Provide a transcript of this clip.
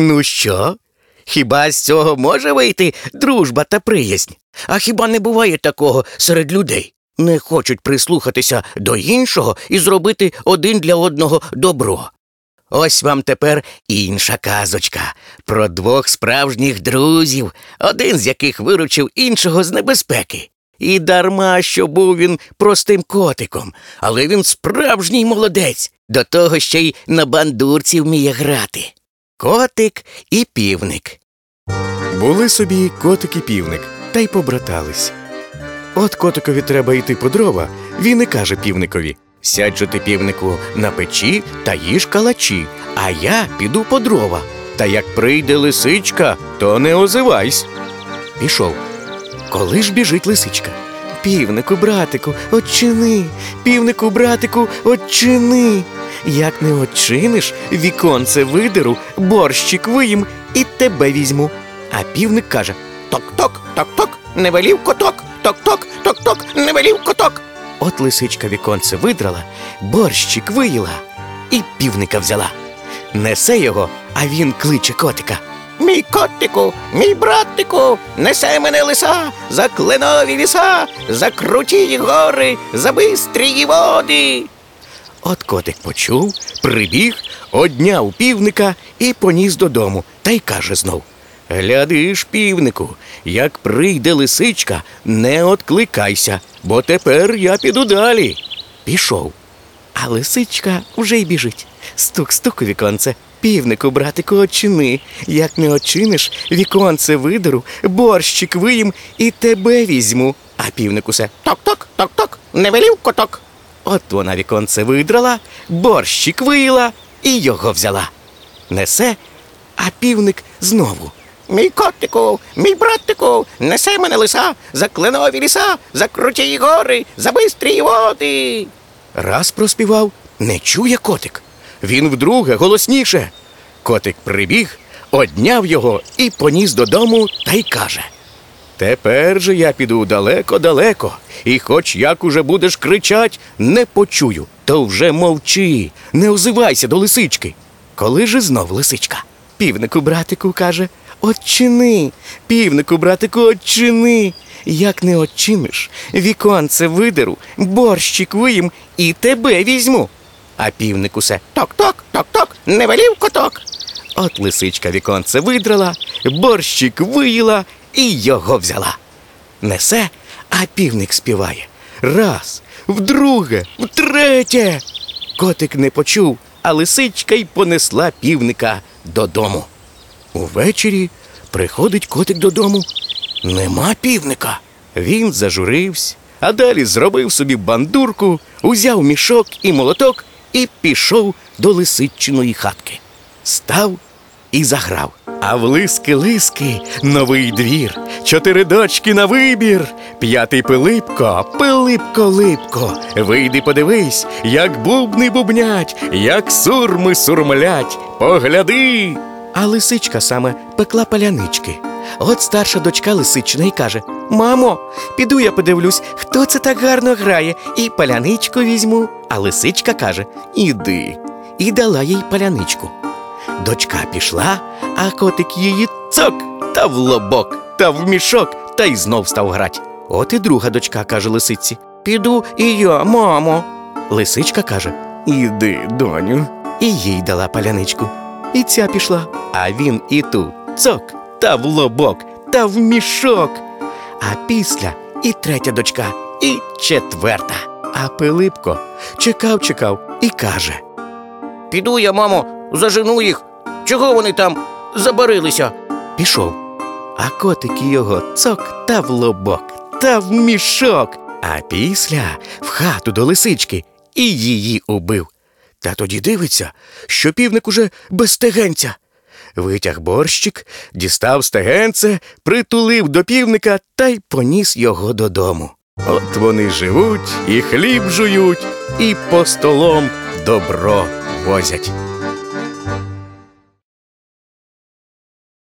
Ну що? Хіба з цього може вийти дружба та приязнь? А хіба не буває такого серед людей? Не хочуть прислухатися до іншого і зробити один для одного добро. Ось вам тепер інша казочка про двох справжніх друзів, один з яких виручив іншого з небезпеки. І дарма, що був він простим котиком, але він справжній молодець, до того ще й на бандурці вміє грати. Котик і півник. Були собі котик і півник, та й побратались. От котикові треба йти по дрова, він і каже півникові Сядь же ти, півнику, на печі та їж калачі, а я піду по дрова. Та як прийде лисичка, то не озивайсь. Пішов. Коли ж біжить лисичка? Півнику, братику, очини, півнику, братику, очини. Як не очиниш, віконце видеру, борщик виїм і тебе візьму. А півник каже Ток-ток, ток-ток, не велів коток, ток-ток, ток-ток, не велів коток. От лисичка віконце видрала, борщик виїла і півника взяла. Несе його, а він кличе котика. Мій котику, мій братику, несе мене лиса, за кленові ліса, за круті гори, за бистрі води. От котик почув, прибіг, одняв півника і поніс додому, та й каже знов Гляди ж, півнику, як прийде лисичка, не откликайся, бо тепер я піду далі. Пішов. А лисичка вже й біжить. Стук-стук у віконце. Півнику, братику, очини. Як не очиниш, віконце видеру, борщик виїм і тебе візьму. А півник усе ток-ток, ток-ток, не велів коток. От вона віконце видрала, борщик виїла і його взяла. Несе, а півник знову. Мій котику, мій братику, несе мене лиса, за кленові ліса, за круті гори, за бистрі води. Раз проспівав, не чує котик. Він вдруге голосніше. Котик прибіг, одняв його і поніс додому та й каже Тепер же я піду далеко-далеко, і хоч як уже будеш кричать, не почую, то вже мовчи, не озивайся до лисички. Коли же знов лисичка? Півнику, братику, каже, Отчини, півнику, братику, отчини. Як не отчиниш, віконце видеру, борщик виїм і тебе візьму. А півник усе ток-ток, ток-ток, не велів коток. От лисичка віконце видрала, борщик виїла і його взяла. Несе, а півник співає. Раз, вдруге, втретє. Котик не почув, а лисичка й понесла півника додому. Увечері приходить котик додому. Нема півника. Він зажурився, а далі зробив собі бандурку, узяв мішок і молоток і пішов до лисичиної хатки. Став і заграв. А в лиски-лиски новий двір, чотири дочки на вибір, п'ятий Пилипко, Пилипко липко. Вийди, подивись, як бубни бубнять, як сурми сурмлять. Погляди. А лисичка саме пекла палянички. От старша дочка лисичина й каже Мамо, піду я подивлюсь, хто це так гарно грає, і паляничку візьму. А лисичка каже Іди. І дала їй паляничку. Дочка пішла, а котик її цок та в лобок, та в мішок, та й знов став грать. От і друга дочка каже лисиці Піду і я, мамо. Лисичка каже Іди, доню. І їй дала паляничку. І ця пішла, а він і ту цок, та в лобок, та в мішок. А після і третя дочка, і четверта. А Пилипко чекав, чекав і каже Піду я, мамо, зажену їх. Чого вони там забарилися? Пішов. А котики його цок та в лобок, та в мішок. А після в хату до лисички і її убив. Та тоді дивиться, що півник уже без стегенця. Витяг борщик, дістав стегенце, притулив до півника та й поніс його додому. От вони живуть і хліб жують, і по столом добро возять.